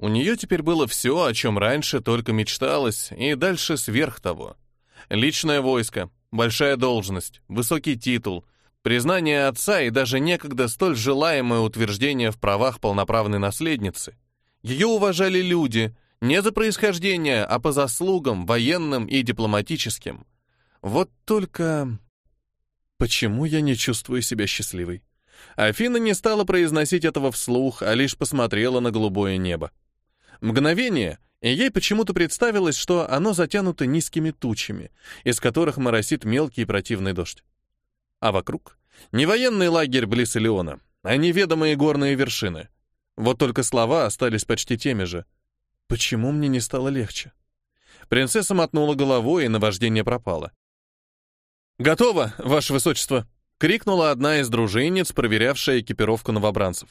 У нее теперь было все, о чем раньше только мечталось, и дальше сверх того. Личное войско, большая должность, высокий титул, признание отца и даже некогда столь желаемое утверждение в правах полноправной наследницы. Ее уважали люди, не за происхождение, а по заслугам, военным и дипломатическим. Вот только... Почему я не чувствую себя счастливой? Афина не стала произносить этого вслух, а лишь посмотрела на голубое небо. Мгновение, и ей почему-то представилось, что оно затянуто низкими тучами, из которых моросит мелкий противный дождь. А вокруг — не военный лагерь близ Элеона, а неведомые горные вершины. Вот только слова остались почти теми же. Почему мне не стало легче? Принцесса мотнула головой, и наваждение пропало. «Готово, ваше высочество!» — крикнула одна из дружинниц, проверявшая экипировку новобранцев.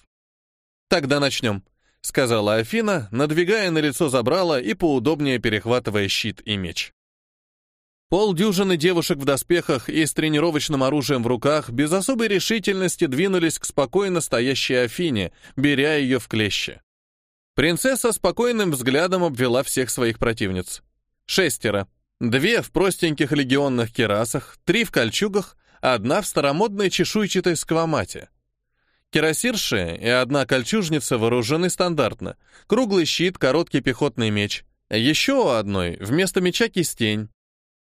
«Тогда начнем», — сказала Афина, надвигая на лицо забрала и поудобнее перехватывая щит и меч. Полдюжины девушек в доспехах и с тренировочным оружием в руках без особой решительности двинулись к спокойно стоящей Афине, беря ее в клещи. Принцесса спокойным взглядом обвела всех своих противниц. Шестеро. Две в простеньких легионных керасах, три в кольчугах, одна в старомодной чешуйчатой сквамате. Кирасирши и одна кольчужница вооружены стандартно. Круглый щит, короткий пехотный меч. Еще у одной вместо меча кистень.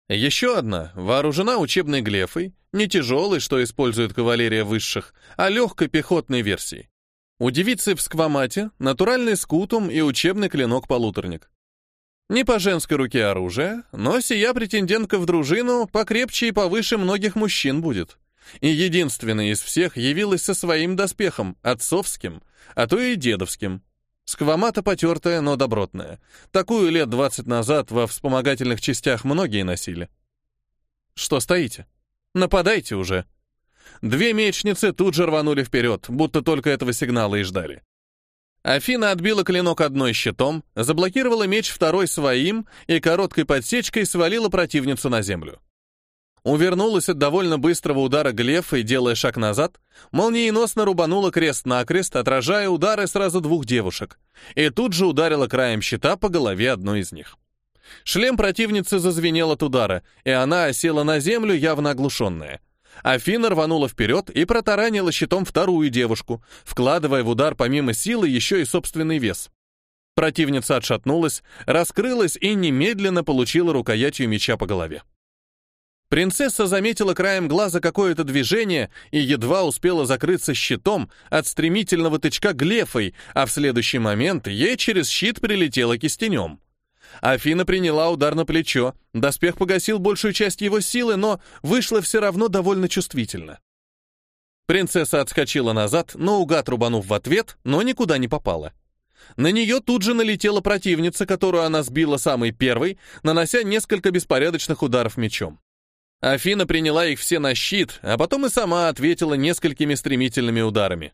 Еще одна вооружена учебной глефой, не тяжелой, что использует кавалерия высших, а легкой пехотной версией. У девицы в сквамате натуральный скутум и учебный клинок-полуторник. Не по женской руке оружие, но сия претендентка в дружину покрепче и повыше многих мужчин будет. И единственная из всех явилась со своим доспехом, отцовским, а то и дедовским. Сквамата потертая, но добротная. Такую лет двадцать назад во вспомогательных частях многие носили. Что стоите? Нападайте уже. Две мечницы тут же рванули вперед, будто только этого сигнала и ждали. Афина отбила клинок одной щитом, заблокировала меч второй своим и короткой подсечкой свалила противницу на землю. Увернулась от довольно быстрого удара Глефа и, делая шаг назад, молниеносно рубанула крест-накрест, отражая удары сразу двух девушек, и тут же ударила краем щита по голове одной из них. Шлем противницы зазвенел от удара, и она осела на землю, явно оглушенная. Афина рванула вперед и протаранила щитом вторую девушку, вкладывая в удар помимо силы еще и собственный вес. Противница отшатнулась, раскрылась и немедленно получила рукоятью меча по голове. Принцесса заметила краем глаза какое-то движение и едва успела закрыться щитом от стремительного тычка глефой, а в следующий момент ей через щит прилетело кистенем. Афина приняла удар на плечо, доспех погасил большую часть его силы, но вышло все равно довольно чувствительно. Принцесса отскочила назад, наугад рубанув в ответ, но никуда не попала. На нее тут же налетела противница, которую она сбила самой первой, нанося несколько беспорядочных ударов мечом. Афина приняла их все на щит, а потом и сама ответила несколькими стремительными ударами.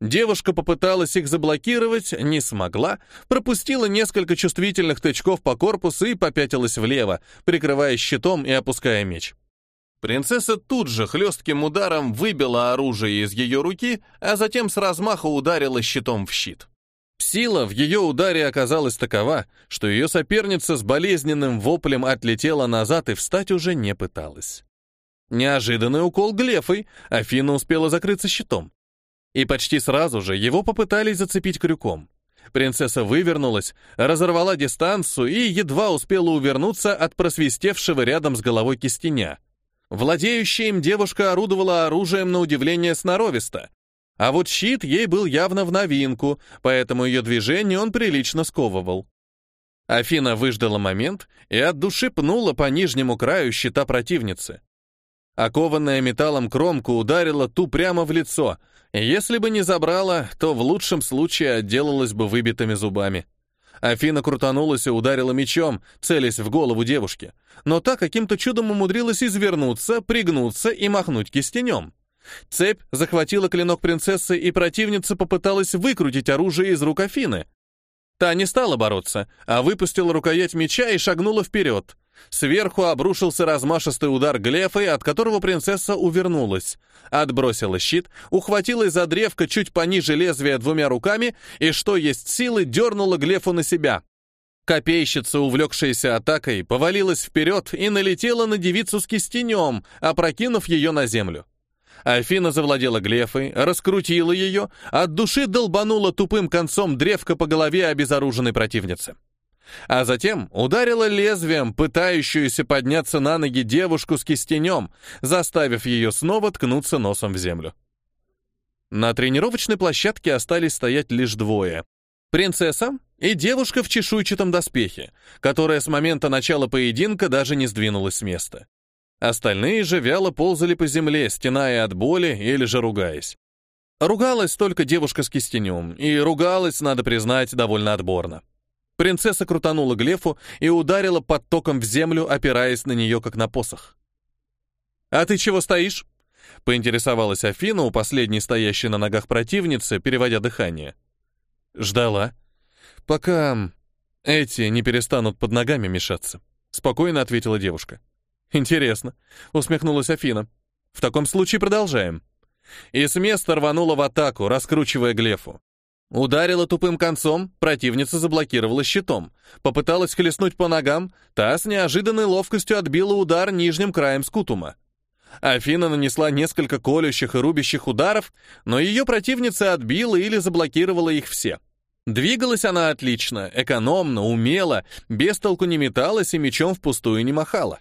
Девушка попыталась их заблокировать, не смогла, пропустила несколько чувствительных тычков по корпусу и попятилась влево, прикрывая щитом и опуская меч. Принцесса тут же хлестким ударом выбила оружие из ее руки, а затем с размаха ударила щитом в щит. Сила в ее ударе оказалась такова, что ее соперница с болезненным воплем отлетела назад и встать уже не пыталась. Неожиданный укол глефой, Афина успела закрыться щитом. И почти сразу же его попытались зацепить крюком. Принцесса вывернулась, разорвала дистанцию и едва успела увернуться от просвистевшего рядом с головой кистеня. Владеющая им девушка орудовала оружием на удивление сноровисто, а вот щит ей был явно в новинку, поэтому ее движение он прилично сковывал. Афина выждала момент и от души пнула по нижнему краю щита противницы. Окованная металлом кромка ударила ту прямо в лицо. Если бы не забрала, то в лучшем случае отделалась бы выбитыми зубами. Афина крутанулась и ударила мечом, целясь в голову девушки. Но та каким-то чудом умудрилась извернуться, пригнуться и махнуть кистенем. Цепь захватила клинок принцессы, и противница попыталась выкрутить оружие из рук Афины. Та не стала бороться, а выпустила рукоять меча и шагнула вперед. Сверху обрушился размашистый удар глефой, от которого принцесса увернулась. Отбросила щит, ухватилась за древко чуть пониже лезвия двумя руками и, что есть силы, дернула глефу на себя. Копейщица, увлекшаяся атакой, повалилась вперед и налетела на девицу с кистенем, опрокинув ее на землю. Афина завладела глефой, раскрутила ее, от души долбанула тупым концом древка по голове обезоруженной противницы. А затем ударила лезвием пытающуюся подняться на ноги девушку с кистенем, заставив ее снова ткнуться носом в землю. На тренировочной площадке остались стоять лишь двое. Принцесса и девушка в чешуйчатом доспехе, которая с момента начала поединка даже не сдвинулась с места. Остальные же вяло ползали по земле, стеная от боли или же ругаясь. Ругалась только девушка с кистенем, и ругалась, надо признать, довольно отборно. Принцесса крутанула Глефу и ударила подтоком в землю, опираясь на нее, как на посох. «А ты чего стоишь?» — поинтересовалась Афина у последней стоящей на ногах противницы, переводя дыхание. «Ждала», «Пока эти не перестанут под ногами мешаться», — спокойно ответила девушка. «Интересно», — усмехнулась Афина. «В таком случае продолжаем». И с места рванула в атаку, раскручивая Глефу. Ударила тупым концом, противница заблокировала щитом. Попыталась хлестнуть по ногам, та с неожиданной ловкостью отбила удар нижним краем скутума. Афина нанесла несколько колющих и рубящих ударов, но ее противница отбила или заблокировала их все. Двигалась она отлично, экономно, умело, без толку не металась и мечом впустую не махала.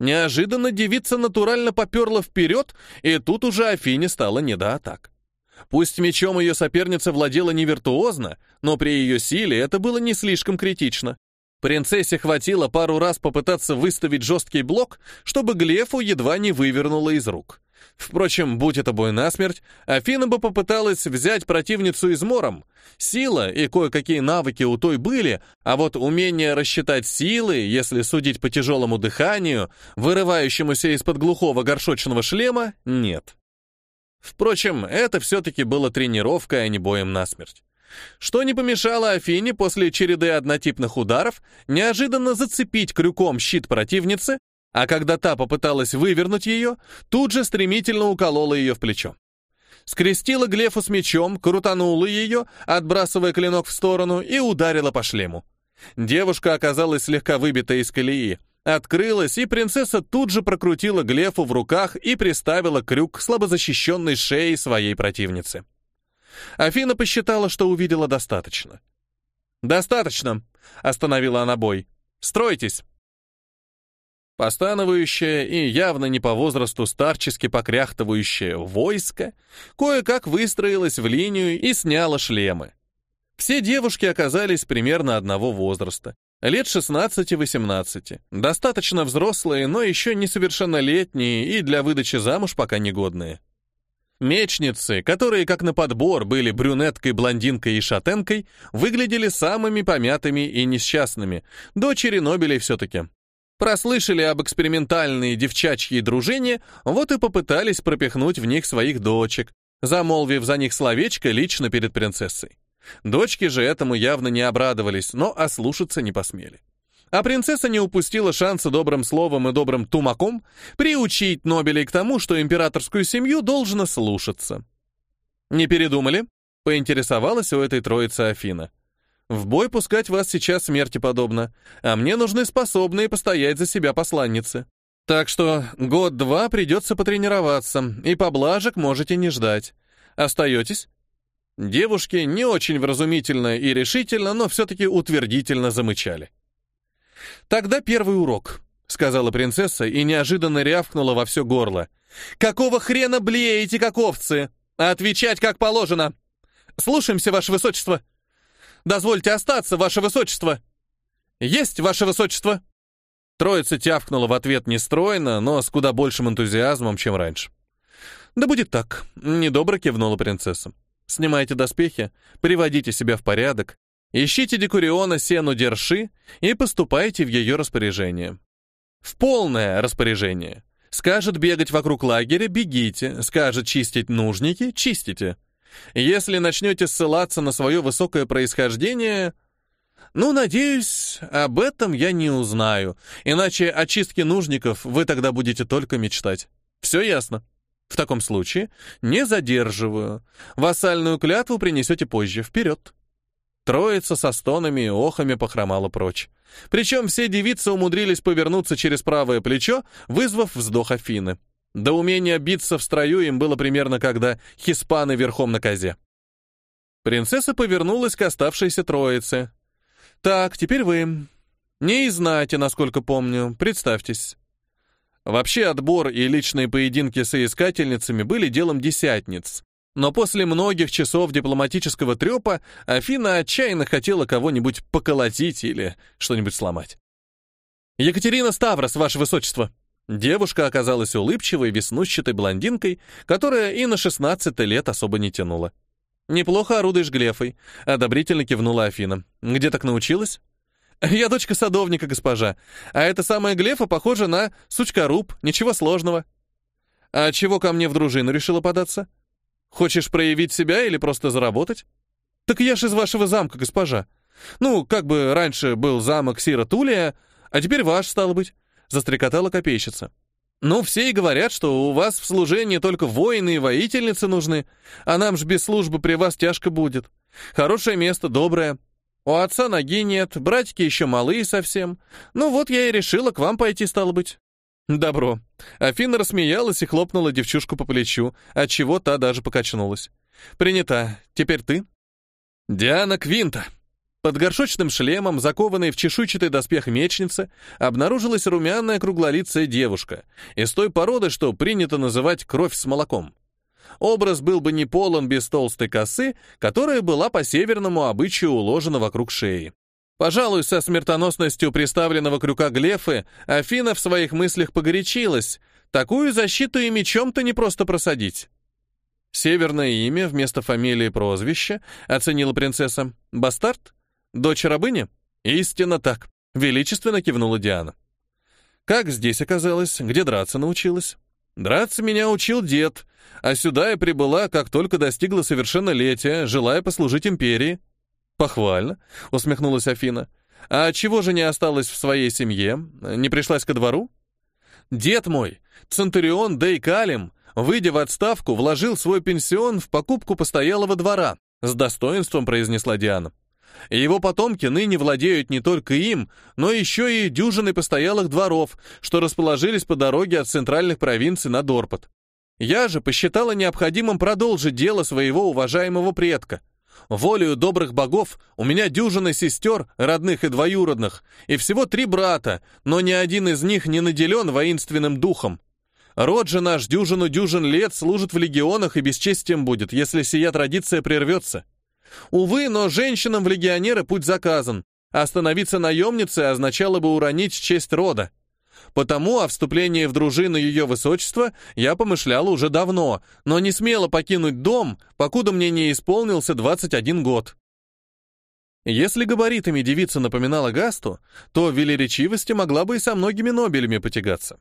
Неожиданно девица натурально поперла вперед, и тут уже Афине стало не до атак. Пусть мечом ее соперница владела не виртуозно, но при ее силе это было не слишком критично. Принцессе хватило пару раз попытаться выставить жесткий блок, чтобы Глефу едва не вывернуло из рук. Впрочем, будь это бой насмерть, Афина бы попыталась взять противницу измором. Сила и кое-какие навыки у той были, а вот умение рассчитать силы, если судить по тяжелому дыханию, вырывающемуся из-под глухого горшочного шлема, нет. Впрочем, это все-таки было тренировкой, а не боем насмерть. Что не помешало Афине после череды однотипных ударов неожиданно зацепить крюком щит противницы а когда та попыталась вывернуть ее, тут же стремительно уколола ее в плечо. Скрестила Глефу с мечом, крутанула ее, отбрасывая клинок в сторону, и ударила по шлему. Девушка оказалась слегка выбита из колеи, открылась, и принцесса тут же прокрутила Глефу в руках и приставила крюк к слабозащищенной шее своей противницы. Афина посчитала, что увидела достаточно. «Достаточно», — остановила она бой. «Стройтесь». Постановающее и явно не по возрасту старчески покряхтывающее войско кое-как выстроилось в линию и сняло шлемы. Все девушки оказались примерно одного возраста, лет 16-18, достаточно взрослые, но еще несовершеннолетние и для выдачи замуж пока негодные. Мечницы, которые как на подбор были брюнеткой, блондинкой и шатенкой, выглядели самыми помятыми и несчастными, дочери Нобелей все-таки. Прослышали об экспериментальной девчачьей дружине, вот и попытались пропихнуть в них своих дочек, замолвив за них словечко лично перед принцессой. Дочки же этому явно не обрадовались, но ослушаться не посмели. А принцесса не упустила шанса добрым словом и добрым тумаком приучить Нобелей к тому, что императорскую семью должно слушаться. «Не передумали?» — поинтересовалась у этой троицы Афина. В бой пускать вас сейчас смерти подобно, а мне нужны способные постоять за себя посланницы. Так что год-два придется потренироваться, и поблажек можете не ждать. Остаетесь?» Девушки не очень вразумительно и решительно, но все-таки утвердительно замычали. «Тогда первый урок», — сказала принцесса и неожиданно рявкнула во все горло. «Какого хрена блеете, как овцы? Отвечать как положено! Слушаемся, ваше высочество!» Дозвольте остаться, ваше высочество!» «Есть, ваше высочество!» Троица тявкнула в ответ нестройно, но с куда большим энтузиазмом, чем раньше. «Да будет так», — недобро кивнула принцесса. «Снимайте доспехи, приводите себя в порядок, ищите Декуриона Сену Дерши и поступайте в ее распоряжение. В полное распоряжение. Скажет бегать вокруг лагеря — бегите, скажет чистить нужники — чистите. Если начнете ссылаться на свое высокое происхождение... Ну, надеюсь, об этом я не узнаю, иначе о чистке нужников вы тогда будете только мечтать. Все ясно. В таком случае не задерживаю. Вассальную клятву принесете позже. Вперед. Троица со стонами и охами похромала прочь. Причем все девицы умудрились повернуться через правое плечо, вызвав вздох Афины. До умения биться в строю им было примерно когда хиспаны верхом на козе. Принцесса повернулась к оставшейся троице. «Так, теперь вы. Не и знаете, насколько помню. Представьтесь». Вообще отбор и личные поединки с искательницами были делом десятниц. Но после многих часов дипломатического трепа Афина отчаянно хотела кого-нибудь поколотить или что-нибудь сломать. «Екатерина Ставрос, ваше высочество!» Девушка оказалась улыбчивой, веснущатой блондинкой, которая и на 16 лет особо не тянула. «Неплохо орудуешь глефой», — одобрительно кивнула Афина. «Где так научилась?» «Я дочка садовника, госпожа. А эта самая глефа похожа на сучкоруб, ничего сложного». «А чего ко мне в дружину решила податься? Хочешь проявить себя или просто заработать?» «Так я ж из вашего замка, госпожа. Ну, как бы раньше был замок Сира Тулия, а теперь ваш, стало быть», — застрекотала копейщица. «Ну, все и говорят, что у вас в служении только воины и воительницы нужны, а нам ж без службы при вас тяжко будет. Хорошее место, доброе. У отца ноги нет, братики еще малые совсем. Ну вот я и решила к вам пойти, стало быть». «Добро». Афина рассмеялась и хлопнула девчушку по плечу, отчего та даже покачнулась. «Принята. Теперь ты?» «Диана Квинта». Под горшочным шлемом, закованной в чешуйчатый доспех мечницы, обнаружилась румяная круглолицая девушка, из той породы, что принято называть кровь с молоком. Образ был бы не полон без толстой косы, которая была по северному обычаю уложена вокруг шеи. Пожалуй, со смертоносностью приставленного крюка Глефы Афина в своих мыслях погорячилась. Такую защиту и мечом-то не просто просадить. Северное имя вместо фамилии прозвища, оценила принцесса. Бастард? Дочь рабыни? Истинно так. Величественно кивнула Диана. Как здесь оказалось? Где драться научилась? Драться меня учил дед, а сюда я прибыла, как только достигла совершеннолетия, желая послужить империи. Похвально, усмехнулась Афина. А чего же не осталось в своей семье? Не пришлась ко двору? Дед мой, Центурион Дей Калим, выйдя в отставку, вложил свой пенсион в покупку постоялого двора, с достоинством произнесла Диана. Его потомки ныне владеют не только им, но еще и дюжиной постоялых дворов, что расположились по дороге от центральных провинций на Дорпот. Я же посчитала необходимым продолжить дело своего уважаемого предка. Волею добрых богов у меня дюжина сестер, родных и двоюродных, и всего три брата, но ни один из них не наделен воинственным духом. Род же наш дюжину дюжин лет служит в легионах и бесчестием будет, если сия традиция прервется. Увы, но женщинам в легионеры путь заказан, а становиться наемницей означало бы уронить честь рода. Потому о вступлении в дружину ее высочества я помышляла уже давно, но не смела покинуть дом, покуда мне не исполнился 21 год. Если габаритами девица напоминала Гасту, то в велеречивости могла бы и со многими нобелями потягаться.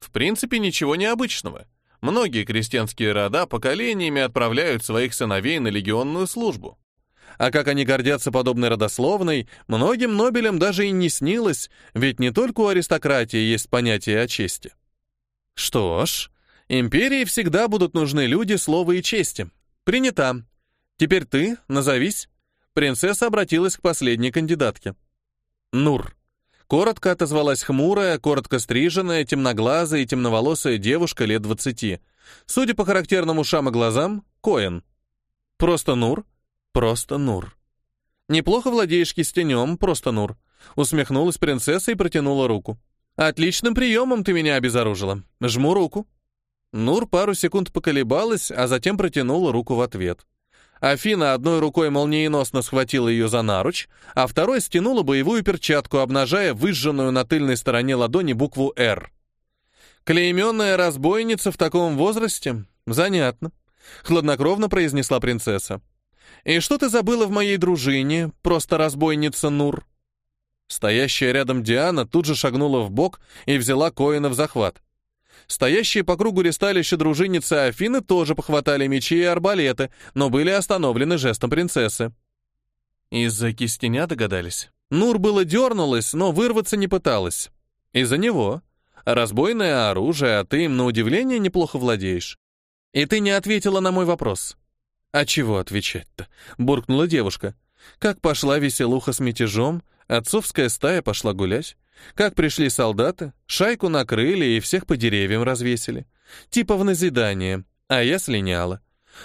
В принципе, ничего необычного. Многие крестьянские рода поколениями отправляют своих сыновей на легионную службу. А как они гордятся подобной родословной, многим Нобелям даже и не снилось, ведь не только у аристократии есть понятие о чести. Что ж, империи всегда будут нужны люди слова и чести. Принята. Теперь ты, назовись. Принцесса обратилась к последней кандидатке. Нур. Коротко отозвалась хмурая, коротко стриженная, темноглазая и темноволосая девушка лет двадцати. Судя по характерным ушам и глазам, Коэн. Просто Нур Просто Нур. Неплохо владеешь кистенем, просто Нур. Усмехнулась принцесса и протянула руку. Отличным приемом ты меня обезоружила. Жму руку. Нур пару секунд поколебалась, а затем протянула руку в ответ. Афина одной рукой молниеносно схватила ее за наруч, а второй стянула боевую перчатку, обнажая выжженную на тыльной стороне ладони букву «Р». «Клейменная разбойница в таком возрасте? Занятно», — хладнокровно произнесла принцесса. «И что ты забыла в моей дружине, просто разбойница Нур?» Стоящая рядом Диана тут же шагнула в бок и взяла Коина в захват. Стоящие по кругу ресталища дружинницы Афины тоже похватали мечи и арбалеты, но были остановлены жестом принцессы. «Из-за кистеня догадались?» Нур было дернулась, но вырваться не пыталась. Из-за него. Разбойное оружие, а ты им, на удивление, неплохо владеешь. И ты не ответила на мой вопрос. «А чего отвечать-то?» — буркнула девушка. Как пошла веселуха с мятежом, отцовская стая пошла гулять. Как пришли солдаты, шайку накрыли и всех по деревьям развесили. Типа в назидание, а я слиняла.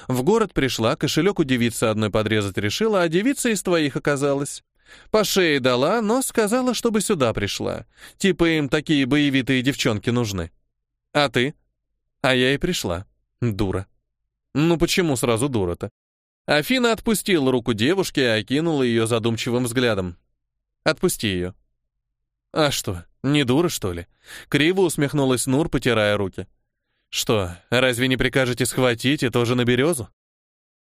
В город пришла, кошелек у девицы одной подрезать решила, а девица из твоих оказалась. По шее дала, но сказала, чтобы сюда пришла. Типа им такие боевитые девчонки нужны. А ты? А я и пришла. Дура. Ну почему сразу дура-то? Афина отпустила руку девушки и окинула ее задумчивым взглядом. Отпусти ее. А что, не дура, что ли? Криво усмехнулась Нур, потирая руки. Что, разве не прикажете схватить и тоже на березу?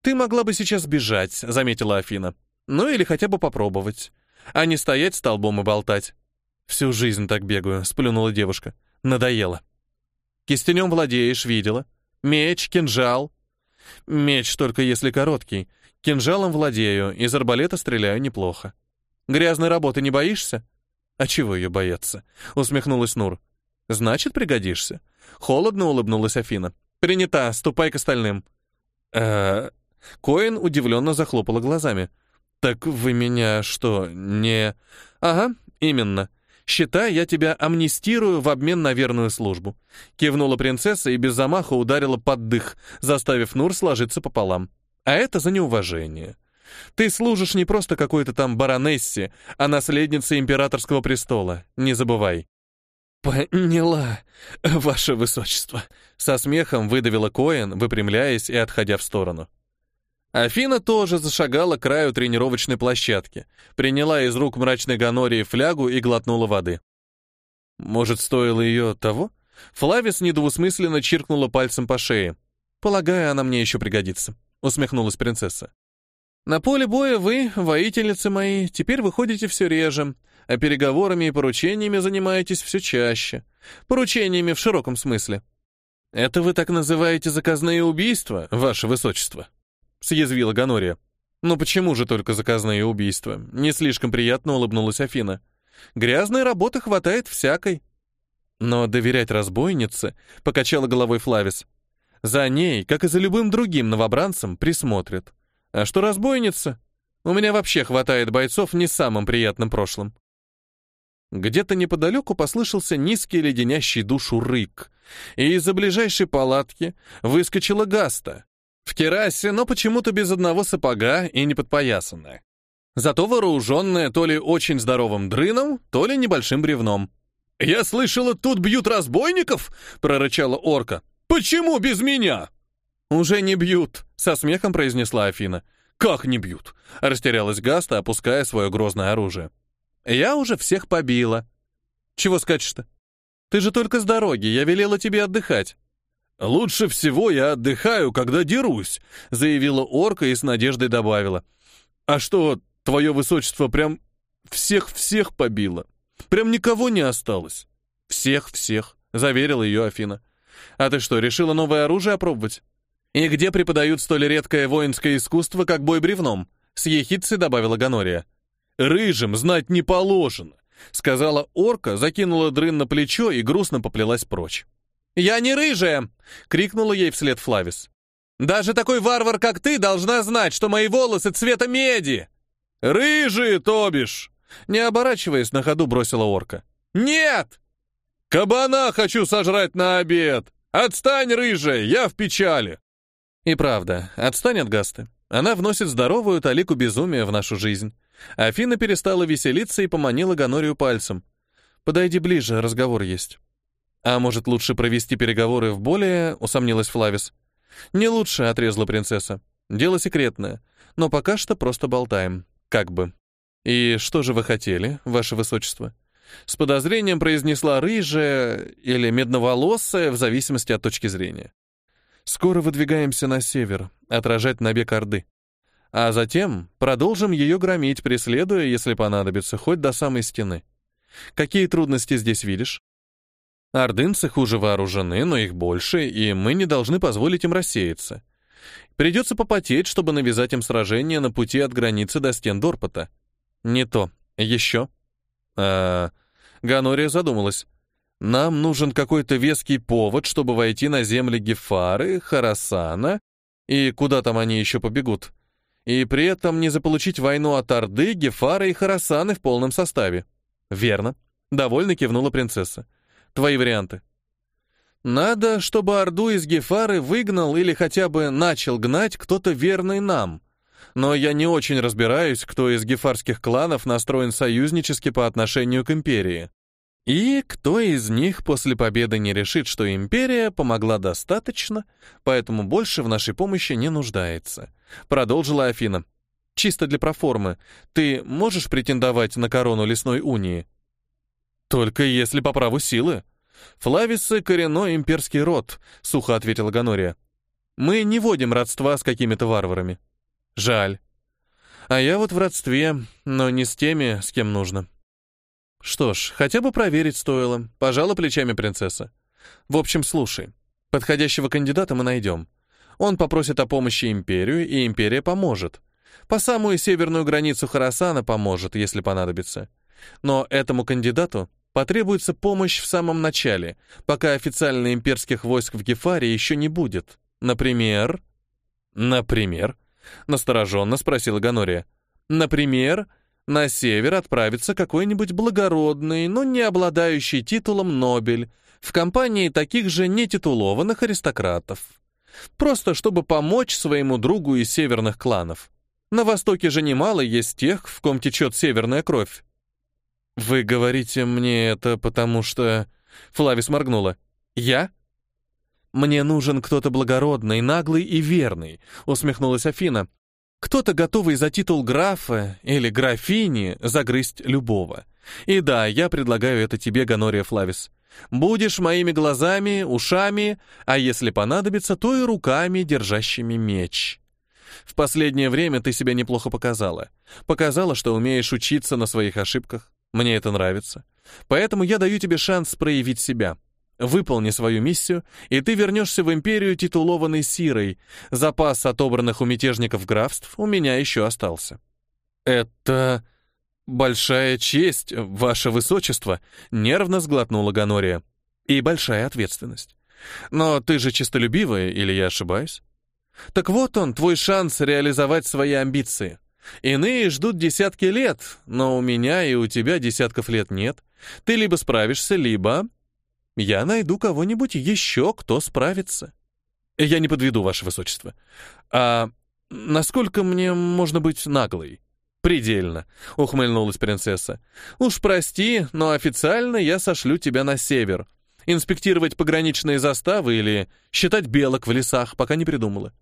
Ты могла бы сейчас бежать, заметила Афина. Ну или хотя бы попробовать, а не стоять столбом и болтать. Всю жизнь так бегаю, сплюнула девушка. Надоело. Кистенем владеешь, видела. Меч, кинжал. Меч только если короткий. Кинжалом владею, из арбалета стреляю неплохо. Грязной работы не боишься? А чего ее бояться? Усмехнулась Нур. Значит, пригодишься. Холодно улыбнулась Афина. Принята, ступай к остальным. Э, Коин удивленно захлопала глазами. «Так вы меня что, не...» «Ага, именно. Считай, я тебя амнистирую в обмен на верную службу». Кивнула принцесса и без замаха ударила под дых, заставив Нур сложиться пополам. «А это за неуважение. Ты служишь не просто какой-то там баронессе, а наследнице императорского престола. Не забывай». «Поняла, ваше высочество», — со смехом выдавила Коэн, выпрямляясь и отходя в сторону. Афина тоже зашагала к краю тренировочной площадки, приняла из рук мрачной Ганории флягу и глотнула воды. Может, стоило ее того? Флавис недвусмысленно чиркнула пальцем по шее. «Полагаю, она мне еще пригодится», — усмехнулась принцесса. «На поле боя вы, воительницы мои, теперь выходите все реже, а переговорами и поручениями занимаетесь все чаще. Поручениями в широком смысле. Это вы так называете заказные убийства, ваше высочество?» — съязвила Ганория. «Ну почему же только заказные убийства?» Не слишком приятно улыбнулась Афина. «Грязной работы хватает всякой». Но доверять разбойнице, — покачала головой Флавис. За ней, как и за любым другим новобранцем, присмотрят. А что разбойница? У меня вообще хватает бойцов не самым приятным прошлым. Где-то неподалеку послышался низкий леденящий душу рык, и из-за ближайшей палатки выскочила Гаста, в керасе, но почему-то без одного сапога и не подпоясанная. Зато вооруженная то ли очень здоровым дрыном, то ли небольшим бревном. «Я слышала, тут бьют разбойников?» — прорычала орка. «Почему без меня?» «Уже не бьют», — со смехом произнесла Афина. «Как не бьют?» — растерялась Гаста, опуская свое грозное оружие. «Я уже всех побила». «Чего скачешь-то? Ты же только с дороги, я велела тебе отдыхать». «Лучше всего я отдыхаю, когда дерусь», — заявила орка и с надеждой добавила. «А что, твое высочество прям всех-всех побило? Прям никого не осталось?» «Всех-всех», — заверила ее Афина. «А ты что, решила новое оружие опробовать?» «И где преподают столь редкое воинское искусство, как бой бревном?» — с ехидцей добавила Ганория. «Рыжим знать не положено», — сказала орка, закинула дрын на плечо и грустно поплелась прочь. «Я не рыжая!» — крикнула ей вслед Флавис. «Даже такой варвар, как ты, должна знать, что мои волосы цвета меди!» «Рыжие, то бишь!» Не оборачиваясь, на ходу бросила орка. «Нет!» «Кабана хочу сожрать на обед! Отстань, рыжая, я в печали!» И правда, отстань от Гасты. Она вносит здоровую талику безумия в нашу жизнь. Афина перестала веселиться и поманила Ганорию пальцем. «Подойди ближе, разговор есть». «А может, лучше провести переговоры в более...» — усомнилась Флавис. «Не лучше», — отрезала принцесса. «Дело секретное, но пока что просто болтаем. Как бы». «И что же вы хотели, ваше высочество?» С подозрением произнесла рыжая или медноволосая, в зависимости от точки зрения. «Скоро выдвигаемся на север, отражать набег Орды. А затем продолжим ее громить, преследуя, если понадобится, хоть до самой стены. Какие трудности здесь видишь?» Ордынцы хуже вооружены, но их больше, и мы не должны позволить им рассеяться. Придется попотеть, чтобы навязать им сражение на пути от границы до стен Дорпота. Не то, Еще? А, Ганория задумалась. Нам нужен какой-то веский повод, чтобы войти на земли Гефары, Харасана и куда там они еще побегут. И при этом не заполучить войну от Орды, Гефара и Харасаны в полном составе. Верно. Довольно кивнула принцесса. Твои варианты. Надо, чтобы Орду из Гефары выгнал или хотя бы начал гнать кто-то верный нам. Но я не очень разбираюсь, кто из гефарских кланов настроен союзнически по отношению к империи. И кто из них после победы не решит, что империя помогла достаточно, поэтому больше в нашей помощи не нуждается. Продолжила Афина. Чисто для проформы. Ты можешь претендовать на корону лесной унии? Только если по праву силы. Флависы — коренной имперский род, сухо ответила Ганория. Мы не водим родства с какими-то варварами. Жаль. А я вот в родстве, но не с теми, с кем нужно. Что ж, хотя бы проверить стоило. Пожала плечами принцесса. В общем, слушай. Подходящего кандидата мы найдем. Он попросит о помощи империю, и империя поможет. По самую северную границу Харасана поможет, если понадобится. Но этому кандидату потребуется помощь в самом начале, пока официально имперских войск в Гефаре еще не будет. Например... Например... Настороженно спросила Ганория. Например, на север отправится какой-нибудь благородный, но не обладающий титулом Нобель, в компании таких же нетитулованных аристократов. Просто чтобы помочь своему другу из северных кланов. На Востоке же немало есть тех, в ком течет северная кровь. «Вы говорите мне это, потому что...» Флавис моргнула. «Я?» «Мне нужен кто-то благородный, наглый и верный», — усмехнулась Афина. «Кто-то готовый за титул графа или графини загрызть любого. И да, я предлагаю это тебе, Ганория Флавис. Будешь моими глазами, ушами, а если понадобится, то и руками, держащими меч. В последнее время ты себя неплохо показала. Показала, что умеешь учиться на своих ошибках. Мне это нравится. Поэтому я даю тебе шанс проявить себя. Выполни свою миссию, и ты вернешься в империю титулованной Сирой. Запас отобранных у мятежников графств у меня еще остался. Это большая честь, ваше высочество, нервно сглотнула Ганория. И большая ответственность. Но ты же честолюбивая, или я ошибаюсь? Так вот он, твой шанс реализовать свои амбиции. Иные ждут десятки лет, но у меня и у тебя десятков лет нет. Ты либо справишься, либо я найду кого-нибудь еще, кто справится. Я не подведу, ваше высочество. А насколько мне можно быть наглой? Предельно, ухмыльнулась принцесса. Уж прости, но официально я сошлю тебя на север. Инспектировать пограничные заставы или считать белок в лесах, пока не придумала.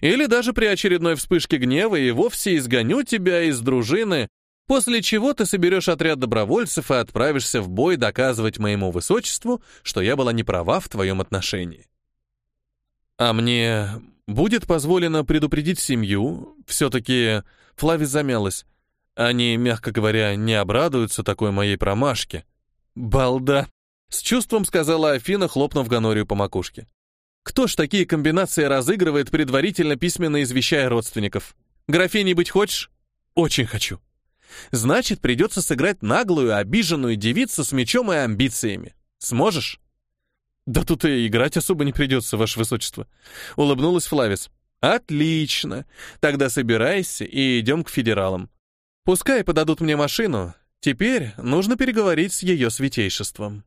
Или даже при очередной вспышке гнева и вовсе изгоню тебя из дружины После чего ты соберешь отряд добровольцев и отправишься в бой доказывать моему высочеству, что я была не права в твоем отношении. А мне будет позволено предупредить семью, все-таки Флави замялась. Они, мягко говоря, не обрадуются такой моей промашке. Балда! С чувством сказала Афина, хлопнув Ганорию по макушке. Кто ж такие комбинации разыгрывает, предварительно письменно извещая родственников? Графиней быть хочешь? Очень хочу. Значит, придется сыграть наглую, обиженную девицу с мечом и амбициями. Сможешь? Да тут и играть особо не придется, ваше высочество. Улыбнулась Флавис. Отлично. Тогда собирайся и идем к федералам. Пускай подадут мне машину. Теперь нужно переговорить с ее святейшеством.